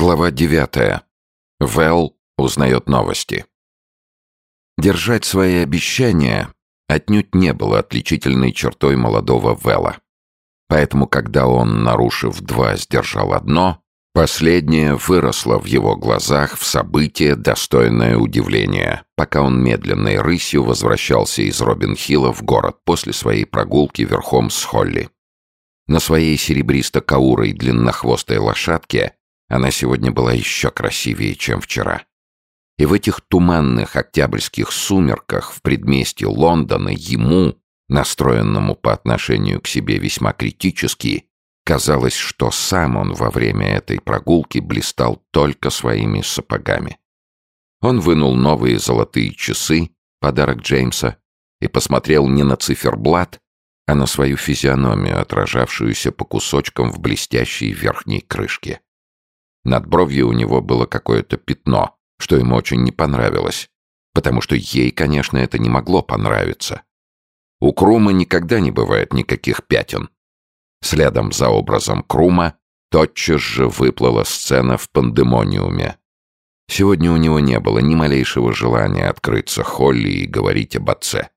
Глава девятая. Вэл узнает новости. Держать свои обещания отнюдь не было отличительной чертой молодого Вэлла. Поэтому, когда он, нарушив два, сдержал одно, последнее выросло в его глазах в событие, достойное удивления, пока он медленной рысью возвращался из Робин-Хилла в город после своей прогулки верхом с Холли. На своей серебристо-каурой длиннохвостой лошадке она сегодня была еще красивее, чем вчера. И в этих туманных октябрьских сумерках в предместье Лондона ему, настроенному по отношению к себе весьма критически, казалось, что сам он во время этой прогулки блистал только своими сапогами. Он вынул новые золотые часы, подарок Джеймса, и посмотрел не на циферблат, а на свою физиономию, отражавшуюся по кусочкам в блестящей верхней крышке. Над бровью у него было какое-то пятно, что ему очень не понравилось, потому что ей, конечно, это не могло понравиться. У Крума никогда не бывает никаких пятен. Следом за образом Крума тотчас же выплыла сцена в пандемониуме. Сегодня у него не было ни малейшего желания открыться Холли и говорить об отце.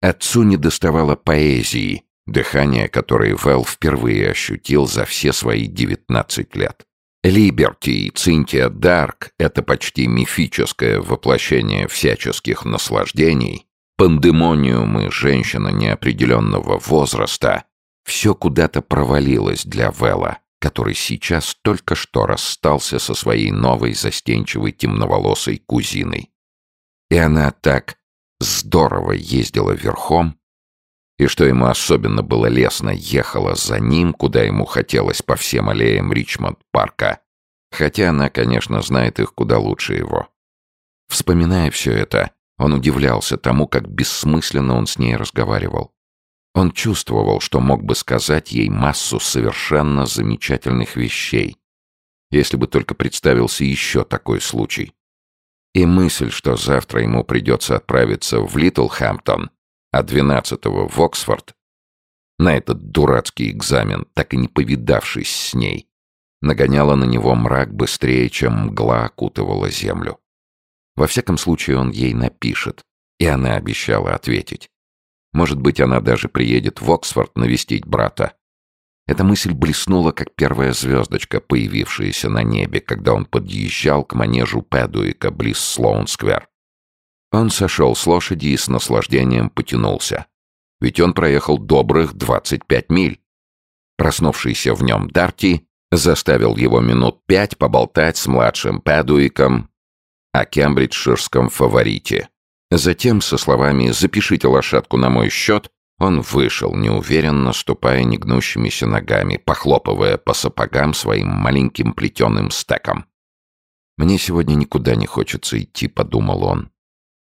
Отцу не доставало поэзии, дыхание которой Вэл впервые ощутил за все свои девятнадцать лет. Либерти и Цинтия Дарк — это почти мифическое воплощение всяческих наслаждений, пандемониум и женщина неопределенного возраста — все куда-то провалилось для Вэлла, который сейчас только что расстался со своей новой застенчивой темноволосой кузиной. И она так здорово ездила верхом, и что ему особенно было лестно, ехала за ним, куда ему хотелось по всем аллеям Ричмонд-парка, хотя она, конечно, знает их куда лучше его. Вспоминая все это, он удивлялся тому, как бессмысленно он с ней разговаривал. Он чувствовал, что мог бы сказать ей массу совершенно замечательных вещей, если бы только представился еще такой случай. И мысль, что завтра ему придется отправиться в Литлхэмптон, а двенадцатого в Оксфорд, на этот дурацкий экзамен, так и не повидавшись с ней, нагоняла на него мрак быстрее, чем мгла окутывала землю. Во всяком случае, он ей напишет, и она обещала ответить. Может быть, она даже приедет в Оксфорд навестить брата, эта мысль блеснула, как первая звездочка, появившаяся на небе, когда он подъезжал к манежу Пэдуика близ Слоун-сквер. Он сошел с лошади и с наслаждением потянулся. Ведь он проехал добрых 25 миль. Проснувшийся в нем Дарти заставил его минут пять поболтать с младшим Пэдуиком о кембриджширском фаворите. Затем, со словами «запишите лошадку на мой счет», он вышел, неуверенно ступая негнущимися ногами, похлопывая по сапогам своим маленьким плетеным стеком. «Мне сегодня никуда не хочется идти», — подумал он.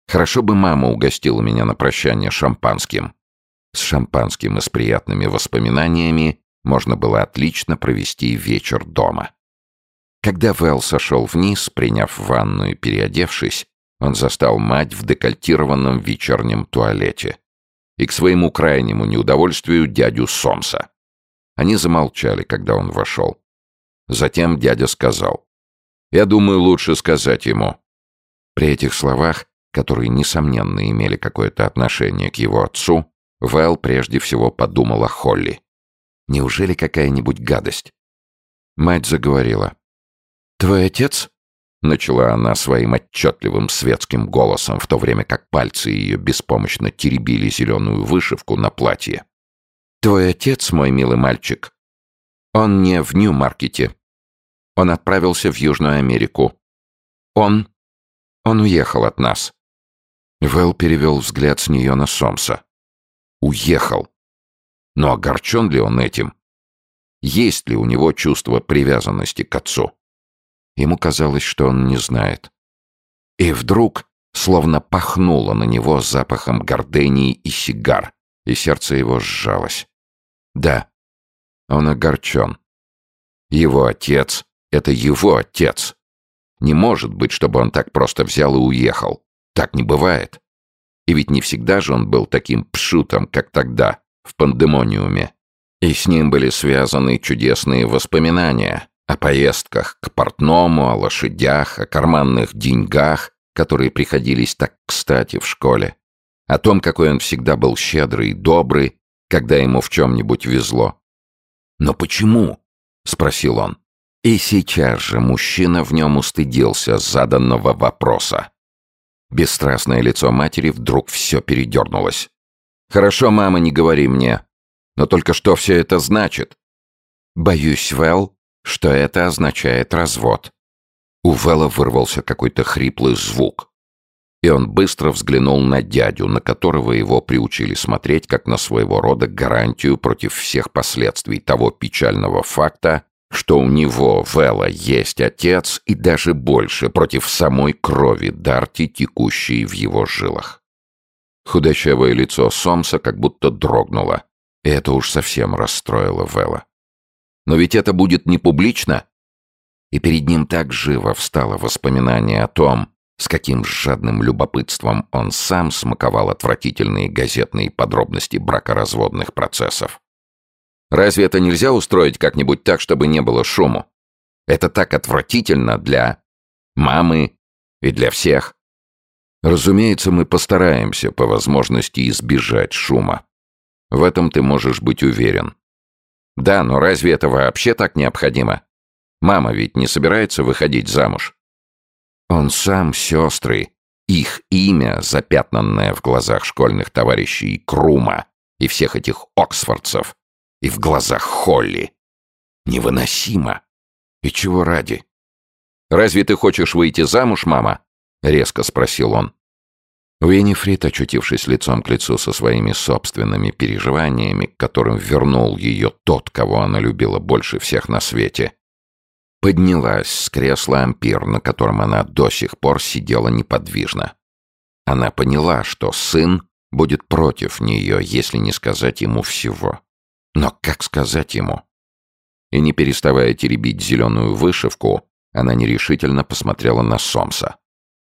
«Хорошо бы мама угостила меня на прощание шампанским». С шампанским и с приятными воспоминаниями можно было отлично провести вечер дома. Когда Вэл сошел вниз, приняв ванну и переодевшись, он застал мать в декольтированном вечернем туалете и к своему крайнему неудовольствию дядю Сомса. Они замолчали, когда он вошел. Затем дядя сказал. «Я думаю, лучше сказать ему». При этих словах, которые, несомненно, имели какое-то отношение к его отцу, Вэл прежде всего подумал о Холли. Неужели какая-нибудь гадость? Мать заговорила. «Твой отец?» Начала она своим отчетливым светским голосом, в то время как пальцы ее беспомощно теребили зеленую вышивку на платье. «Твой отец, мой милый мальчик, он не в Нью-Маркете. Он отправился в Южную Америку. Он... он уехал от нас». Вэл перевел взгляд с нее на Сомса. «Уехал. Но огорчен ли он этим? Есть ли у него чувство привязанности к отцу?» Ему казалось, что он не знает. И вдруг словно пахнуло на него запахом гордений и сигар, и сердце его сжалось. Да, он огорчен. Его отец — это его отец. Не может быть, чтобы он так просто взял и уехал. Так не бывает. И ведь не всегда же он был таким пшутом, как тогда, в пандемониуме. И с ним были связаны чудесные воспоминания, О поездках к портному, о лошадях, о карманных деньгах, которые приходились так кстати в школе. О том, какой он всегда был щедрый и добрый, когда ему в чем-нибудь везло. «Но почему?» — спросил он. И сейчас же мужчина в нем устыдился заданного вопроса. Бесстрастное лицо матери вдруг все передернулось. «Хорошо, мама, не говори мне. Но только что все это значит?» «Боюсь, Вэл, что это означает развод». У Вэлла вырвался какой-то хриплый звук. И он быстро взглянул на дядю, на которого его приучили смотреть как на своего рода гарантию против всех последствий того печального факта, что у него, Вэлла, есть отец и даже больше против самой крови Дарти, текущей в его жилах. Худощавое лицо Сомса как будто дрогнуло, и это уж совсем расстроило Вэлла. Но ведь это будет не публично. И перед ним так живо встало воспоминание о том, с каким жадным любопытством он сам смаковал отвратительные газетные подробности бракоразводных процессов. Разве это нельзя устроить как-нибудь так, чтобы не было шуму? Это так отвратительно для мамы и для всех. Разумеется, мы постараемся по возможности избежать шума. В этом ты можешь быть уверен. Да, но разве это вообще так необходимо? Мама ведь не собирается выходить замуж. Он сам, сестры, их имя, запятнанное в глазах школьных товарищей Крума и всех этих оксфордцев, и в глазах Холли. Невыносимо. И чего ради? «Разве ты хочешь выйти замуж, мама?» — резко спросил он. Уинифрид, очутившись лицом к лицу со своими собственными переживаниями, к которым вернул ее тот, кого она любила больше всех на свете, поднялась с кресла ампир, на котором она до сих пор сидела неподвижно. Она поняла, что сын будет против нее, если не сказать ему всего. Но как сказать ему? И не переставая теребить зеленую вышивку, она нерешительно посмотрела на Сомса.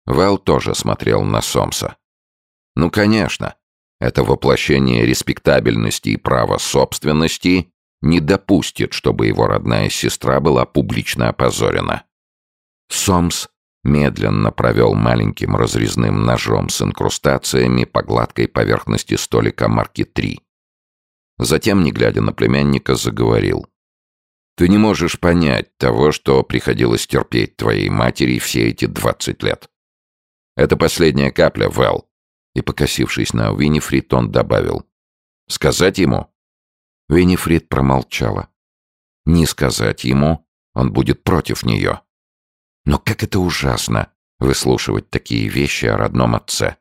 Вэл тоже смотрел на Сомса. Ну, конечно, это воплощение респектабельности и права собственности не допустит, чтобы его родная сестра была публично опозорена. Сомс медленно провел маленьким разрезным ножом с инкрустациями по гладкой поверхности столика марки 3. Затем, не глядя на племянника, заговорил. «Ты не можешь понять того, что приходилось терпеть твоей матери все эти двадцать лет. Это последняя капля, Вэл». И, покосившись на Уинифрид, он добавил. «Сказать ему?» Винифрид промолчала. Не сказать ему, он будет против нее. Но как это ужасно выслушивать такие вещи о родном отце.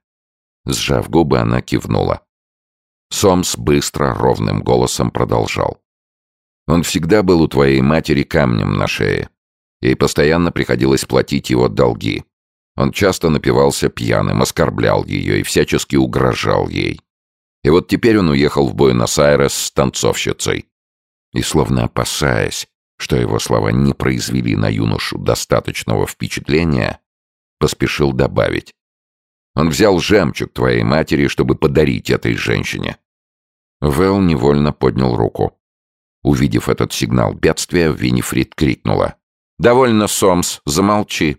Сжав губы, она кивнула. Сомс быстро, ровным голосом продолжал. «Он всегда был у твоей матери камнем на шее. Ей постоянно приходилось платить его долги. Он часто напивался пьяным, оскорблял ее и всячески угрожал ей. И вот теперь он уехал в Буэнос-Айрес с танцовщицей. И словно опасаясь, что его слова не произвели на юношу достаточного впечатления, поспешил добавить. Он взял жемчуг твоей матери, чтобы подарить этой женщине. Вэл невольно поднял руку. Увидев этот сигнал бедствия, Винифрид крикнула. «Довольно, Сомс, замолчи!»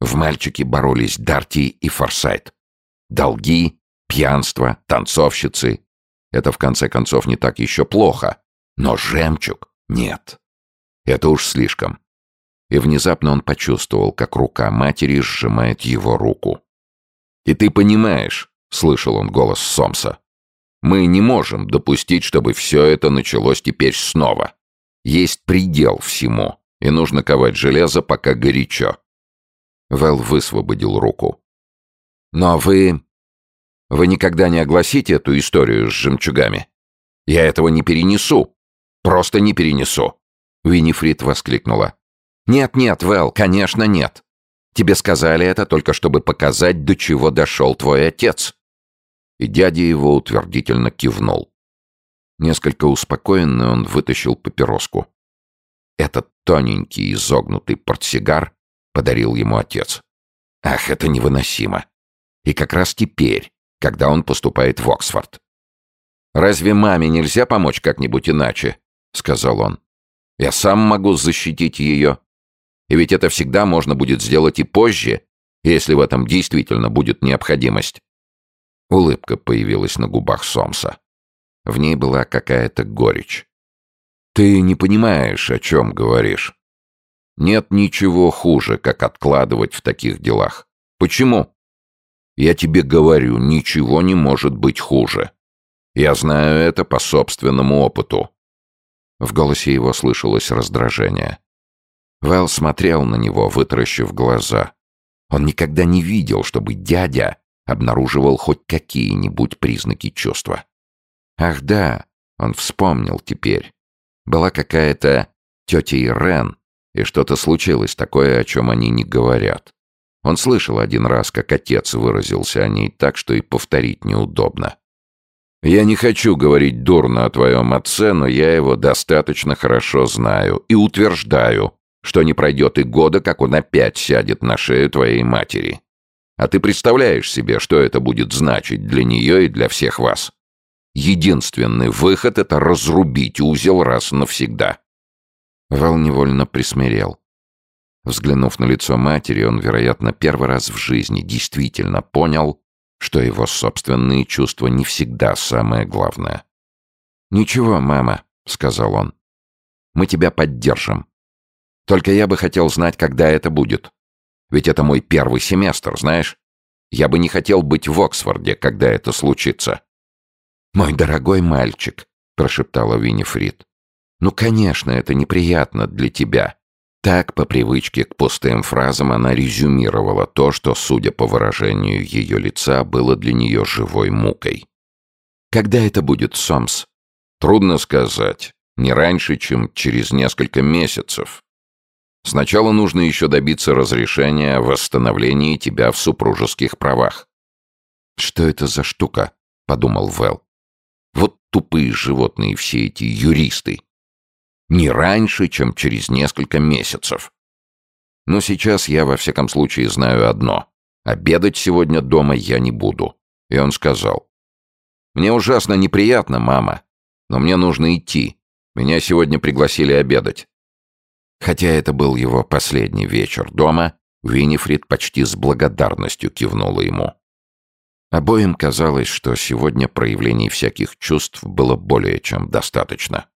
В мальчике боролись Дарти и Форсайт. Долги, пьянство, танцовщицы. Это, в конце концов, не так еще плохо. Но жемчуг — нет. Это уж слишком. И внезапно он почувствовал, как рука матери сжимает его руку. «И ты понимаешь», — слышал он голос Сомса, «мы не можем допустить, чтобы все это началось теперь снова. Есть предел всему, и нужно ковать железо, пока горячо». Вэл высвободил руку. «Но вы вы никогда не огласите эту историю с жемчугами? Я этого не перенесу. Просто не перенесу. Винифрид воскликнула. «Нет-нет, Вэл, конечно, нет. Тебе сказали это только чтобы показать, до чего дошел твой отец». И дядя его утвердительно кивнул. Несколько успокоенный он вытащил папироску. Этот тоненький изогнутый портсигар подарил ему отец. Ах, это невыносимо. И как раз теперь, когда он поступает в Оксфорд. «Разве маме нельзя помочь как-нибудь иначе?» — сказал он. Я сам могу защитить ее. И ведь это всегда можно будет сделать и позже, если в этом действительно будет необходимость. Улыбка появилась на губах Сомса. В ней была какая-то горечь. «Ты не понимаешь, о чем говоришь. Нет ничего хуже, как откладывать в таких делах. Почему? Я тебе говорю, ничего не может быть хуже. Я знаю это по собственному опыту». В голосе его слышалось раздражение. Вэл смотрел на него, вытаращив глаза. Он никогда не видел, чтобы дядя обнаруживал хоть какие-нибудь признаки чувства. Ах да, он вспомнил теперь. Была какая-то тетя Ирен, и что-то случилось такое, о чем они не говорят. Он слышал один раз, как отец выразился о ней так, что и повторить неудобно. «Я не хочу говорить дурно о твоем отце, но я его достаточно хорошо знаю и утверждаю, что не пройдет и года, как он опять сядет на шею твоей матери. А ты представляешь себе, что это будет значить для нее и для всех вас? Единственный выход — это разрубить узел раз навсегда. Вал невольно присмирел. Взглянув на лицо матери, он, вероятно, первый раз в жизни действительно понял, что его собственные чувства не всегда самое главное. «Ничего, мама», — сказал он. «Мы тебя поддержим. Только я бы хотел знать, когда это будет. Ведь это мой первый семестр, знаешь? Я бы не хотел быть в Оксфорде, когда это случится». «Мой дорогой мальчик», — прошептала Виннифрид. «Ну, конечно, это неприятно для тебя». Так, по привычке к пустым фразам, она резюмировала то, что, судя по выражению ее лица, было для нее живой мукой. «Когда это будет, Сомс?» «Трудно сказать. Не раньше, чем через несколько месяцев. Сначала нужно еще добиться разрешения о восстановлении тебя в супружеских правах». «Что это за штука?» — подумал Вэл. «Вот тупые животные все эти юристы. Не раньше, чем через несколько месяцев. Но сейчас я во всяком случае знаю одно. Обедать сегодня дома я не буду». И он сказал. «Мне ужасно неприятно, мама, но мне нужно идти. Меня сегодня пригласили обедать. Хотя это был его последний вечер дома, Винифрид почти с благодарностью кивнула ему. Обоим казалось, что сегодня проявлений всяких чувств было более чем достаточно.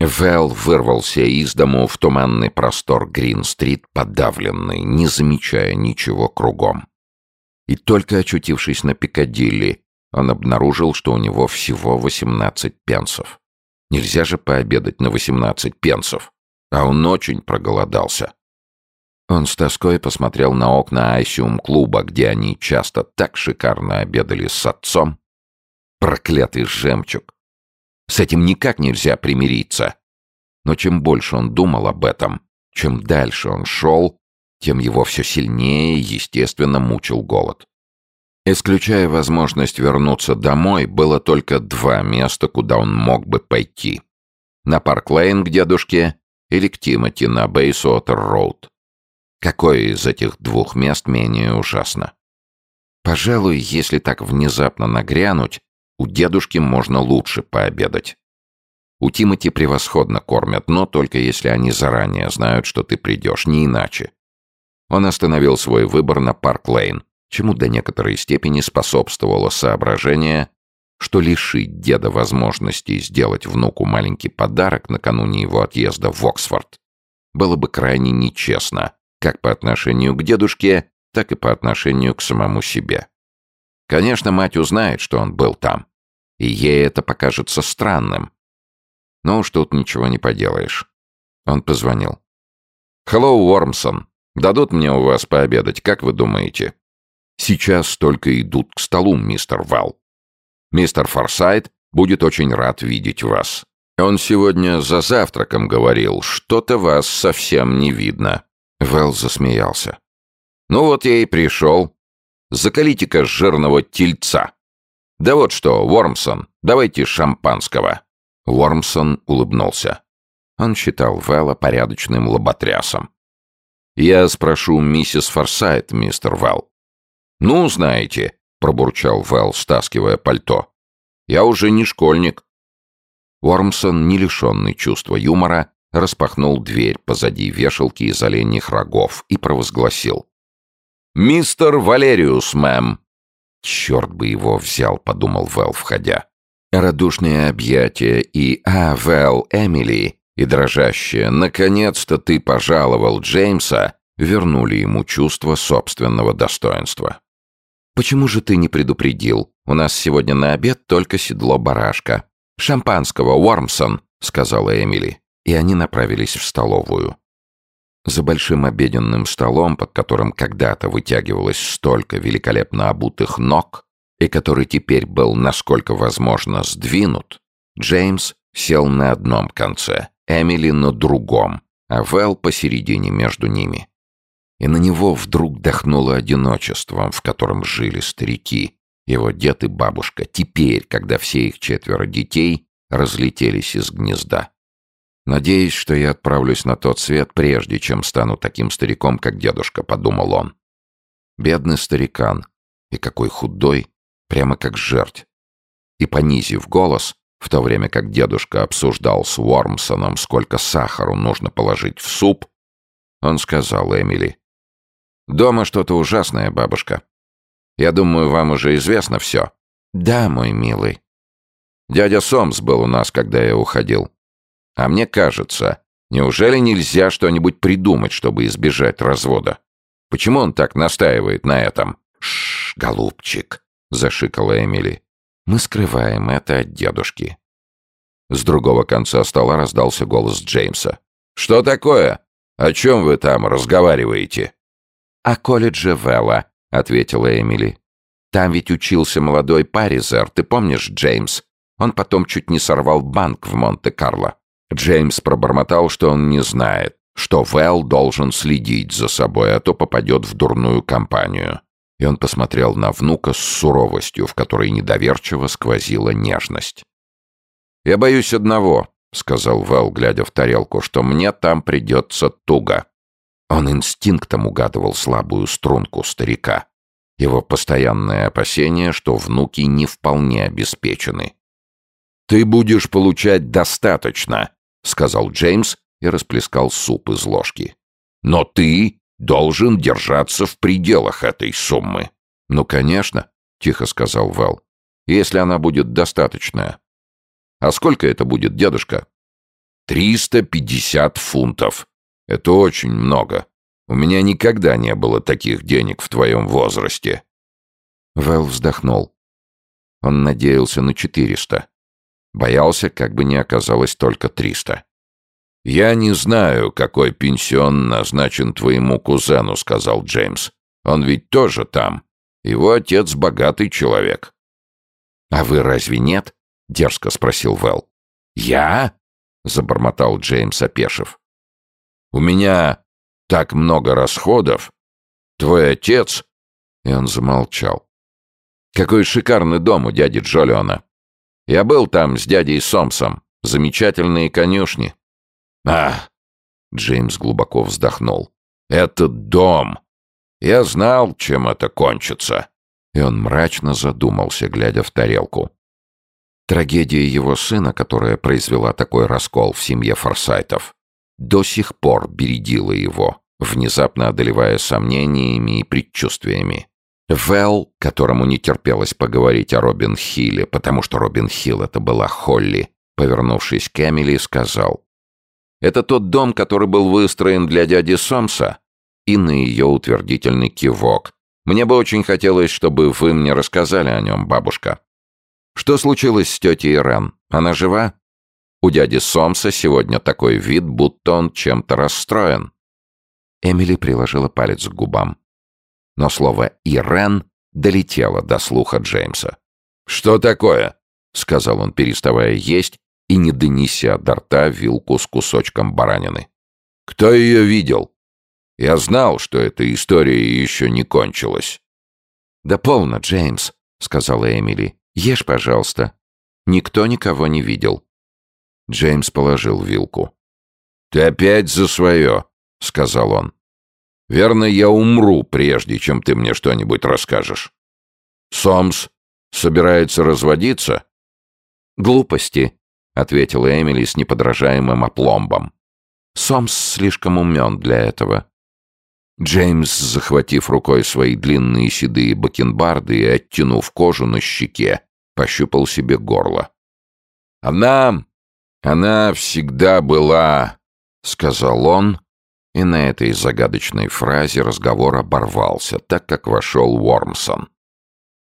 Вэл вырвался из дому в туманный простор Грин-стрит, подавленный, не замечая ничего кругом. И только очутившись на Пикадилли, он обнаружил, что у него всего 18 пенсов. Нельзя же пообедать на 18 пенсов а он очень проголодался. Он с тоской посмотрел на окна Айсиум-клуба, где они часто так шикарно обедали с отцом. Проклятый жемчуг! С этим никак нельзя примириться. Но чем больше он думал об этом, чем дальше он шел, тем его все сильнее, естественно, мучил голод. Исключая возможность вернуться домой, было только два места, куда он мог бы пойти. На Парк-Лейн к дедушке или к Тимоти на Бейсуотер-Роуд. Какое из этих двух мест менее ужасно? Пожалуй, если так внезапно нагрянуть, у дедушки можно лучше пообедать. У Тимоти превосходно кормят, но только если они заранее знают, что ты придешь, не иначе. Он остановил свой выбор на Парк-Лейн, чему до некоторой степени способствовало соображение, что лишить деда возможности сделать внуку маленький подарок накануне его отъезда в Оксфорд было бы крайне нечестно, как по отношению к дедушке, так и по отношению к самому себе. Конечно, мать узнает, что он был там, и ей это покажется странным. Но уж тут ничего не поделаешь. Он позвонил. «Хеллоу, Уормсон. Дадут мне у вас пообедать, как вы думаете?» «Сейчас только идут к столу, мистер Вал. Мистер Форсайт будет очень рад видеть вас. Он сегодня за завтраком говорил, что-то вас совсем не видно». Вэл засмеялся. «Ну вот я и пришел. Закалите-ка жирного тельца. Да вот что, Вормсон, давайте шампанского». Вормсон улыбнулся. Он считал Вэлла порядочным лоботрясом. «Я спрошу миссис Форсайт, мистер Вэлл». «Ну, знаете, пробурчал Вэл, стаскивая пальто. «Я уже не школьник». Уормсон, не лишенный чувства юмора, распахнул дверь позади вешалки из оленьих рогов и провозгласил. «Мистер Валериус, мэм!» «Черт бы его взял», — подумал Вэл, входя. Радушные объятия и «А, Вэл, Эмили!» и дрожащее «Наконец-то ты пожаловал Джеймса!» вернули ему чувство собственного достоинства. «Почему же ты не предупредил? У нас сегодня на обед только седло барашка. Шампанского, Уормсон!» — сказала Эмили. И они направились в столовую. За большим обеденным столом, под которым когда-то вытягивалось столько великолепно обутых ног, и который теперь был, насколько возможно, сдвинут, Джеймс сел на одном конце, Эмили на другом, а Вэл посередине между ними. И на него вдруг дохнуло одиночеством, в котором жили старики, его дед и бабушка, теперь, когда все их четверо детей разлетелись из гнезда. «Надеюсь, что я отправлюсь на тот свет, прежде чем стану таким стариком, как дедушка», — подумал он. Бедный старикан. И какой худой, прямо как жерть. И понизив голос, в то время как дедушка обсуждал с Уормсоном, сколько сахару нужно положить в суп, он сказал Эмили. «Дома что-то ужасное, бабушка. Я думаю, вам уже известно все». «Да, мой милый». Дядя Сомс был у нас, когда я уходил. А мне кажется, неужели нельзя что-нибудь придумать, чтобы избежать развода? Почему он так настаивает на этом? Шш, голубчик, зашикала Эмили. Мы скрываем это от дедушки. С другого конца стола раздался голос Джеймса. «Что такое? О чем вы там разговариваете?» «О колледже Вэлла», — ответила Эмили. «Там ведь учился молодой Паризер, ты помнишь, Джеймс? Он потом чуть не сорвал банк в Монте-Карло. Джеймс пробормотал, что он не знает, что Вэл должен следить за собой, а то попадет в дурную компанию. И он посмотрел на внука с суровостью, в которой недоверчиво сквозила нежность. «Я боюсь одного», — сказал Вэл, глядя в тарелку, «что мне там придется туго». Он инстинктом угадывал слабую струнку старика. Его постоянное опасение, что внуки не вполне обеспечены. «Ты будешь получать достаточно», — сказал Джеймс и расплескал суп из ложки. «Но ты должен держаться в пределах этой суммы». «Ну, конечно», — тихо сказал Вэл, — «если она будет достаточная». «А сколько это будет, дедушка?» «Триста пятьдесят фунтов. Это очень много. У меня никогда не было таких денег в твоем возрасте». Вэл вздохнул. Он надеялся на четыреста. Боялся, как бы не оказалось только триста. «Я не знаю, какой пенсион назначен твоему кузену», — сказал Джеймс. «Он ведь тоже там. Его отец богатый человек». «А вы разве нет?» — дерзко спросил Вэл. «Я?» — забормотал Джеймс, опешив. «У меня так много расходов. Твой отец...» И он замолчал. «Какой шикарный дом у дяди Джолиона. Я был там с дядей Сомсом. Замечательные конюшни. А, Джеймс глубоко вздохнул. Этот дом. Я знал, чем это кончится. И он мрачно задумался, глядя в тарелку. Трагедия его сына, которая произвела такой раскол в семье Форсайтов, до сих пор бередила его, внезапно одолевая сомнениями и предчувствиями. Вэл, которому не терпелось поговорить о Робин Хилле, потому что Робин Хилл это была Холли, повернувшись к Эмили, сказал. «Это тот дом, который был выстроен для дяди Сомса?» И на ее утвердительный кивок. «Мне бы очень хотелось, чтобы вы мне рассказали о нем, бабушка. Что случилось с тетей Рен? Она жива? У дяди Сомса сегодня такой вид, будто он чем-то расстроен». Эмили приложила палец к губам но слово «Ирен» долетело до слуха Джеймса. «Что такое?» — сказал он, переставая есть и не донеся до рта вилку с кусочком баранины. «Кто ее видел? Я знал, что эта история еще не кончилась». «Да полно, Джеймс», — сказала Эмили. «Ешь, пожалуйста. Никто никого не видел». Джеймс положил вилку. «Ты опять за свое», — сказал он. Верно, я умру, прежде чем ты мне что-нибудь расскажешь. Сомс собирается разводиться? Глупости, ответила Эмили с неподражаемым опломбом. Сомс слишком умен для этого. Джеймс, захватив рукой свои длинные седые бакенбарды и оттянув кожу на щеке, пощупал себе горло. «Она... она всегда была...» — сказал он, и на этой загадочной фразе разговор оборвался, так как вошел Уормсон.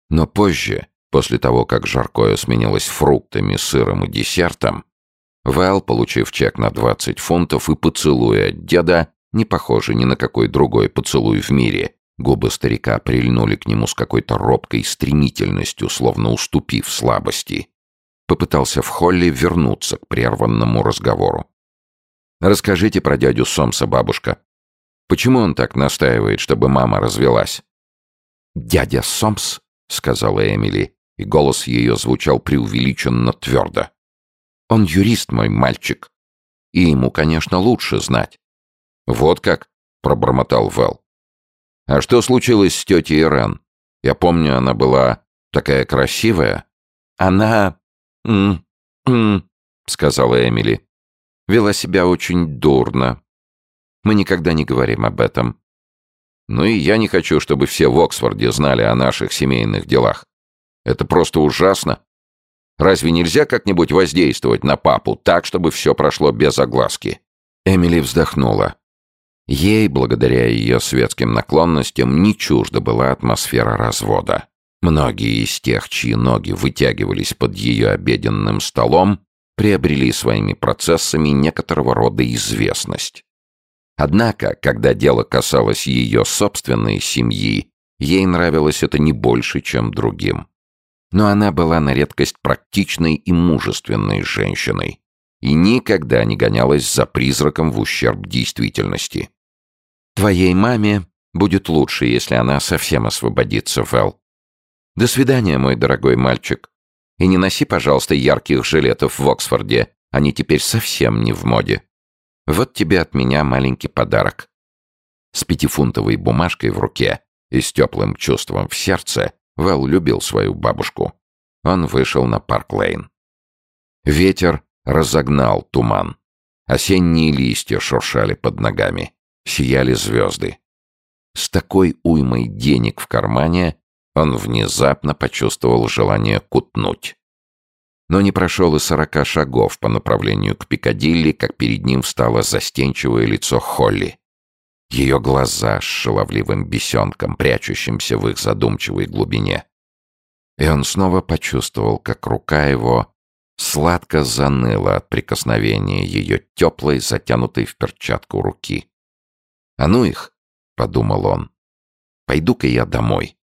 Но позже, после того, как жаркое сменилось фруктами, сыром и десертом, Вэл, получив чек на 20 фунтов и поцелуя от деда, не похожий ни на какой другой поцелуй в мире, губы старика прильнули к нему с какой-то робкой стремительностью, словно уступив слабости, попытался в холле вернуться к прерванному разговору. «Расскажите про дядю Сомса, бабушка. Почему он так настаивает, чтобы мама развелась?» «Дядя Сомс», — сказала Эмили, и голос ее звучал преувеличенно твердо. Он юрист, мой мальчик. И ему, конечно, лучше знать. Вот как, пробормотал Вэл. А что случилось с тетей Ирен? Я помню, она была такая красивая. Она... М -м сказала Эмили. Вела себя очень дурно. Мы никогда не говорим об этом. Ну и я не хочу, чтобы все в Оксфорде знали о наших семейных делах. Это просто ужасно. Разве нельзя как-нибудь воздействовать на папу так, чтобы все прошло без огласки?» Эмили вздохнула. Ей, благодаря ее светским наклонностям, не чужда была атмосфера развода. Многие из тех, чьи ноги вытягивались под ее обеденным столом, приобрели своими процессами некоторого рода известность. Однако, когда дело касалось ее собственной семьи, ей нравилось это не больше, чем другим но она была на редкость практичной и мужественной женщиной и никогда не гонялась за призраком в ущерб действительности. «Твоей маме будет лучше, если она совсем освободится, Вэл. До свидания, мой дорогой мальчик. И не носи, пожалуйста, ярких жилетов в Оксфорде, они теперь совсем не в моде. Вот тебе от меня маленький подарок». С пятифунтовой бумажкой в руке и с теплым чувством в сердце Вэл любил свою бабушку. Он вышел на Парк-Лейн. Ветер разогнал туман. Осенние листья шуршали под ногами. Сияли звезды. С такой уймой денег в кармане он внезапно почувствовал желание кутнуть. Но не прошел и сорока шагов по направлению к Пикадилли, как перед ним встало застенчивое лицо Холли. Ее глаза с шаловливым бесенком, прячущимся в их задумчивой глубине. И он снова почувствовал, как рука его сладко заныла от прикосновения ее теплой, затянутой в перчатку руки. «А ну их!» — подумал он. «Пойду-ка я домой.